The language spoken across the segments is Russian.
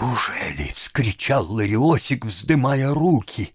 «Неужели?» — вскричал Лариосик, вздымая руки.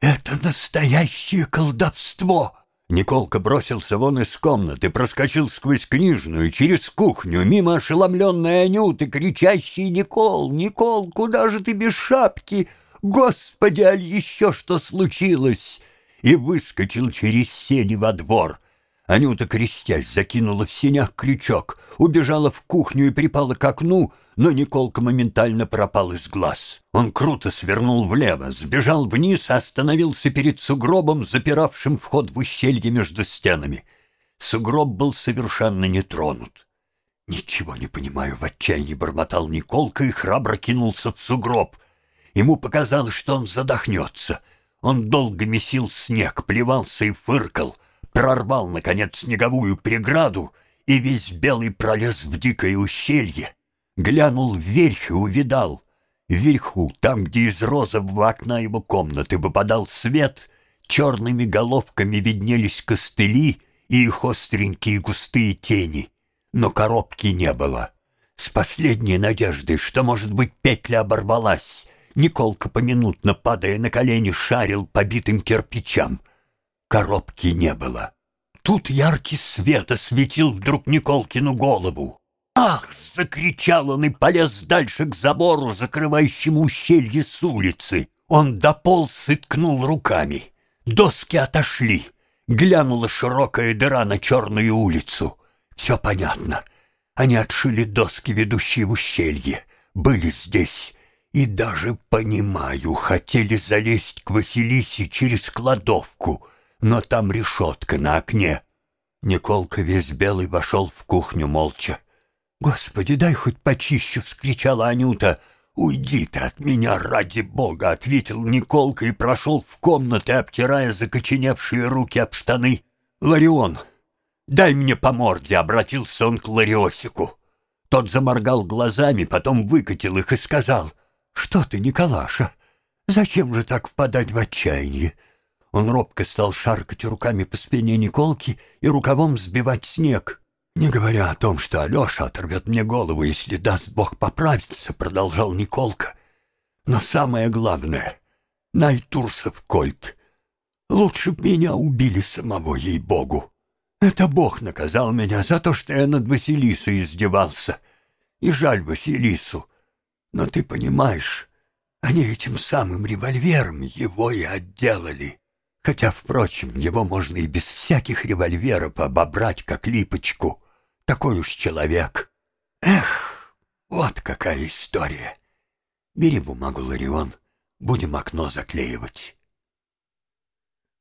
«Это настоящее колдовство!» Николка бросился вон из комнаты, проскочил сквозь книжную, через кухню, мимо ошеломленной Анюты, кричащей «Никол, Никол, куда же ты без шапки? Господи, аль еще что случилось?» И выскочил через сени во двор. Анюта, крестясь, закинула в сенях крючок, убежала в кухню и припала к окну, но Николка моментально пропал из глаз. Он круто свернул влево, сбежал вниз, остановился перед сугробом, запиравшим вход в ущелье между стенами. Сугроб был совершенно не тронут. «Ничего не понимаю», — в отчаянии бормотал Николка и храбро кинулся в сугроб. Ему показалось, что он задохнется. Он долго месил снег, плевался и фыркал — прорвал, наконец, снеговую преграду и весь белый пролез в дикое ущелье. Глянул вверх и увидал. Вверху, там, где из розового окна его комнаты выпадал свет, черными головками виднелись костыли и их остренькие густые тени. Но коробки не было. С последней надеждой, что, может быть, петля оборвалась, Николка поминутно, падая на колени, шарил побитым кирпичам — Коробки не было. Тут яркий свет осветил вдруг Николкину голову. «Ах!» — закричал он и полез дальше к забору, закрывающему ущелье с улицы. Он дополз и ткнул руками. Доски отошли. Глянула широкая дыра на черную улицу. Все понятно. Они отшили доски, ведущие в ущелье. Были здесь. И даже, понимаю, хотели залезть к Василисе через кладовку — но там решетка на окне. Николка весь белый вошел в кухню молча. «Господи, дай хоть почищу!» — вскричала Анюта. «Уйди ты от меня, ради бога!» — ответил Николка и прошел в комнаты, обтирая закоченевшие руки об штаны. «Ларион, дай мне по морде!» — обратился он к Лариосику. Тот заморгал глазами, потом выкатил их и сказал. «Что ты, Николаша? Зачем же так впадать в отчаяние? Он робко стал шаркать руками по спине Николки и рукавом сбивать снег. «Не говоря о том, что Алеша оторвет мне голову, если даст Бог поправиться», — продолжал Николка. «Но самое главное — Найтурсов кольт. Лучше б меня убили самого, ей-богу. Это Бог наказал меня за то, что я над Василисой издевался. И жаль Василису. Но ты понимаешь, они этим самым револьвером его и отделали». Хотя, впрочем, его можно и без всяких револьверов обобрать, как липочку. Такой уж человек. Эх, вот какая история. Бери бумагу, Ларион, будем окно заклеивать.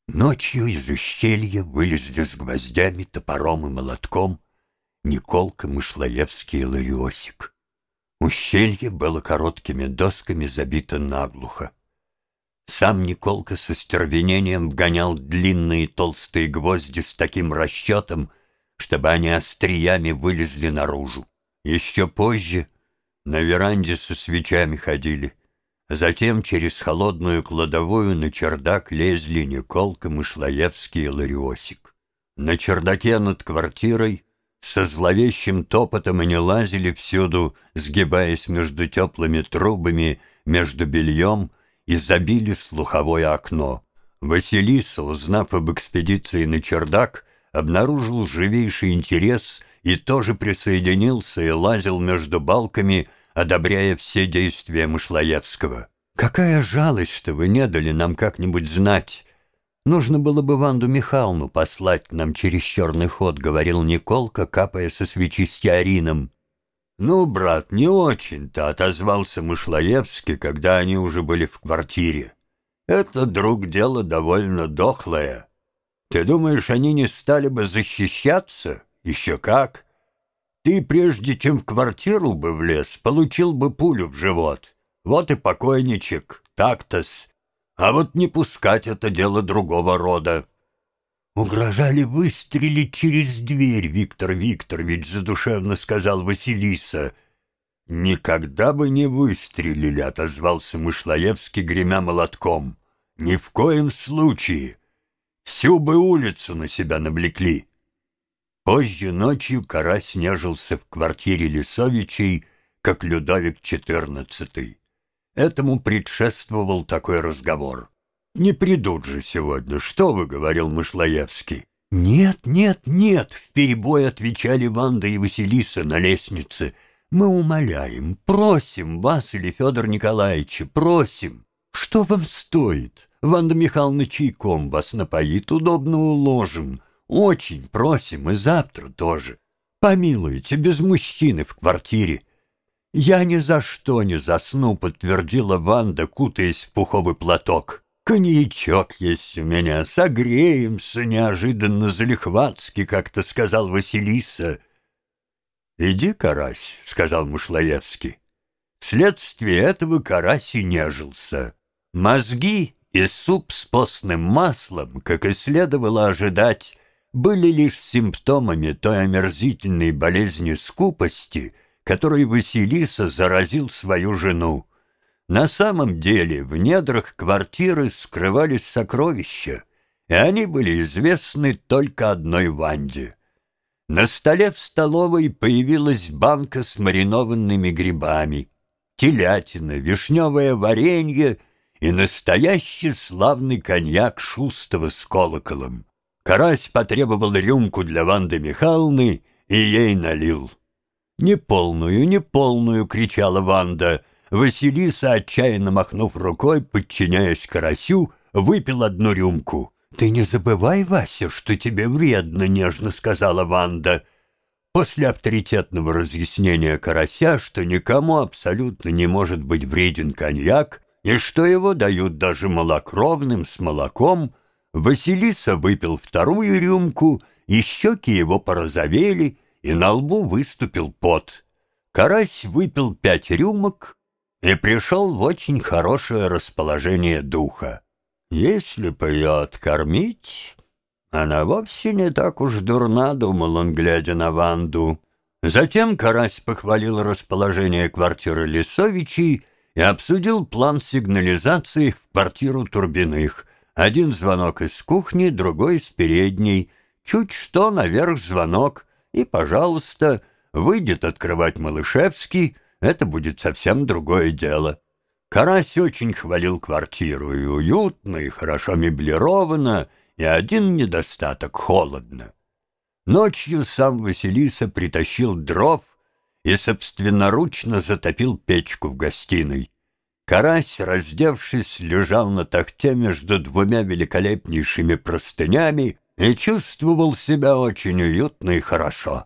Ночью из ущелья вылезли с гвоздями, топором и молотком Николка, Мышлоевский и Лариосик. Ущелье было короткими досками забито наглухо. Сам Николка со стервенением вгонял длинные толстые гвозди с таким расчетом, чтобы они остриями вылезли наружу. Еще позже на веранде со свечами ходили. Затем через холодную кладовую на чердак лезли Николка, Мышлоевский и Лариосик. На чердаке над квартирой со зловещим топотом они лазили всюду, сгибаясь между теплыми трубами, между бельем — и забили слуховое окно. Василиса, узнав об экспедиции на чердак, обнаружил живейший интерес и тоже присоединился и лазил между балками, одобряя все действия Мышлоевского. «Какая жалость, что вы не дали нам как-нибудь знать!» «Нужно было бы Ванду Михайловну послать нам через черный ход», — говорил Николка, капая со свечи стеарином. «Ну, брат, не очень-то», — отозвался Мышлоевский, когда они уже были в квартире. «Это, друг, дело довольно дохлое. Ты думаешь, они не стали бы защищаться? Еще как. Ты, прежде чем в квартиру бы влез, получил бы пулю в живот. Вот и покойничек, так-то-с. А вот не пускать это дело другого рода». «Угрожали выстрелить через дверь, Виктор Викторович», — задушевно сказал Василиса. «Никогда бы не выстрелили», — отозвался Мышлоевский, гремя молотком. «Ни в коем случае. Всю бы улицу на себя навлекли». Позже ночью Карась нежился в квартире Лисовичей, как Людовик XIV. Этому предшествовал такой разговор. «Не придут же сегодня, что вы?» — говорил Мышлоевский. «Нет, нет, нет!» — вперебой отвечали Ванда и Василиса на лестнице. «Мы умоляем, просим вас или Федор Николаевича, просим. Что вам стоит? Ванда Михайловна чайком вас напоит, удобно уложим. Очень просим, и завтра тоже. Помилуйте, без мужчины в квартире». «Я ни за что не засну», — подтвердила Ванда, кутаясь в пуховый платок. «Коньячок есть у меня, согреемся неожиданно залихватски», — как-то сказал Василиса. «Иди, карась», — сказал Мушлаевский. Вследствие этого карась и нежился. Мозги и суп с постным маслом, как и следовало ожидать, были лишь симптомами той омерзительной болезни скупости — которой Василиса заразил свою жену. На самом деле в недрах квартиры скрывались сокровища, и они были известны только одной Ванде. На столе в столовой появилась банка с маринованными грибами, телятина, вишневое варенье и настоящий славный коньяк Шустова с колоколом. Карась потребовал рюмку для Ванды Михайловны и ей налил. «Неполную, неполную!» — кричала Ванда. Василиса, отчаянно махнув рукой, подчиняясь карасю, выпил одну рюмку. «Ты не забывай, Вася, что тебе вредно», — нежно сказала Ванда. После авторитетного разъяснения карася, что никому абсолютно не может быть вреден коньяк, и что его дают даже малокровным с молоком, Василиса выпил вторую рюмку, и щеки его порозовели, и на лбу выступил пот. Карась выпил пять рюмок и пришел в очень хорошее расположение духа. Если бы ее откормить, она вовсе не так уж дурна, думал он, глядя на Ванду. Затем Карась похвалил расположение квартиры Лисовичей и обсудил план сигнализации в квартиру Турбиных. Один звонок из кухни, другой из передней. Чуть что, наверх звонок — и, пожалуйста, выйдет открывать Малышевский, это будет совсем другое дело. Карась очень хвалил квартиру, и уютно, и хорошо меблировано, и один недостаток — холодно. Ночью сам Василиса притащил дров и собственноручно затопил печку в гостиной. Карась, раздевшись, лежал на тахте между двумя великолепнейшими простынями и чувствовал себя очень уютно и хорошо.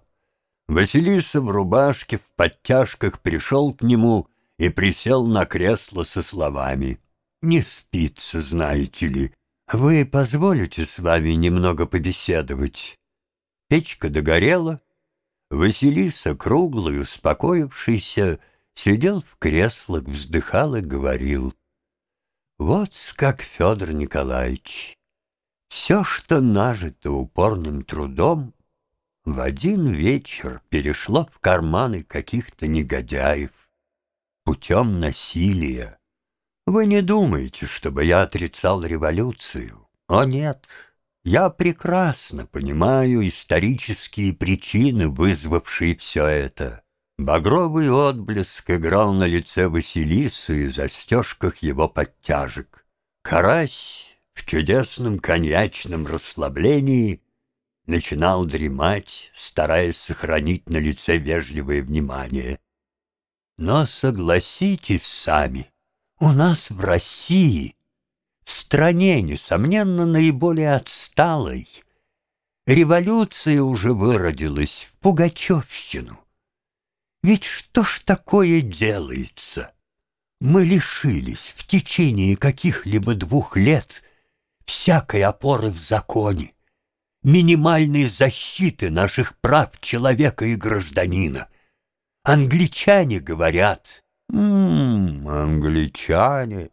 Василиса в рубашке, в подтяжках пришел к нему и присел на кресло со словами. «Не спится, знаете ли. Вы позволите с вами немного побеседовать?» Печка догорела. Василиса, круглый, успокоившийся, сидел в креслах, вздыхал и говорил. «Вот как Федор Николаевич, все, что нажито упорным трудом, в один вечер перешло в карманы каких-то негодяев путем насилия. Вы не думаете, чтобы я отрицал революцию? О нет, я прекрасно понимаю исторические причины, вызвавшие все это. Багровый отблеск играл на лице Василисы и застежках его подтяжек. Карась в чудесном коньячном расслаблении начинал дремать, стараясь сохранить на лице вежливое внимание. Но согласитесь сами, у нас в России, в стране, несомненно, наиболее отсталой, революция уже выродилась в пугачевщину. Ведь что ж такое делается? Мы лишились в течение каких-либо двух лет всякой опоры в законе, минимальной защиты наших прав человека и гражданина. Англичане говорят, «Ммм, англичане».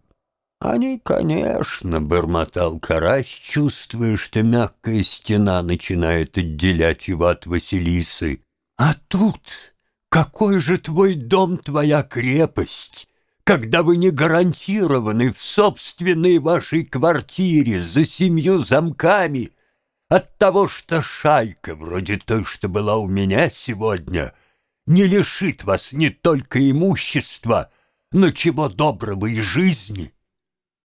Они, конечно, бормотал Карась, чувствуя, что мягкая стена начинает отделять его от Василисы. А тут какой же твой дом, твоя крепость? когда вы не гарантированы в собственной вашей квартире за семью замками от того, что шайка, вроде той, что была у меня сегодня, не лишит вас не только имущества, но чего доброго и жизни.